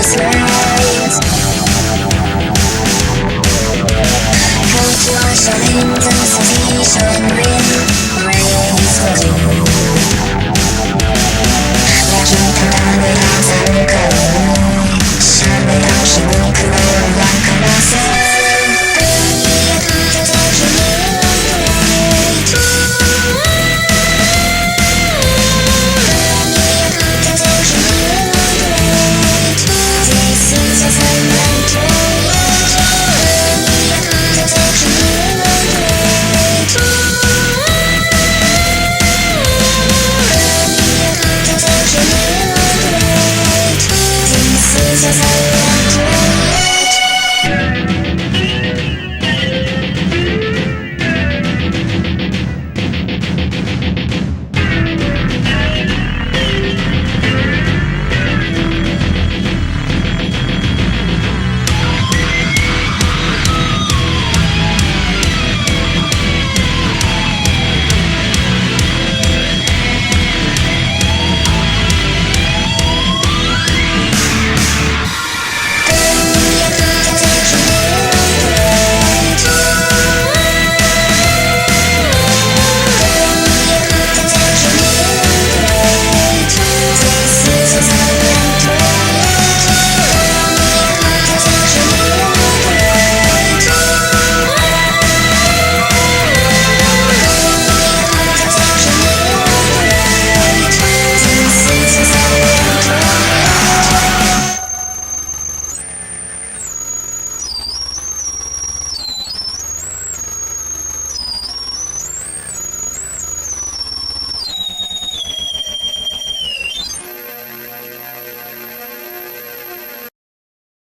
the same Jesus.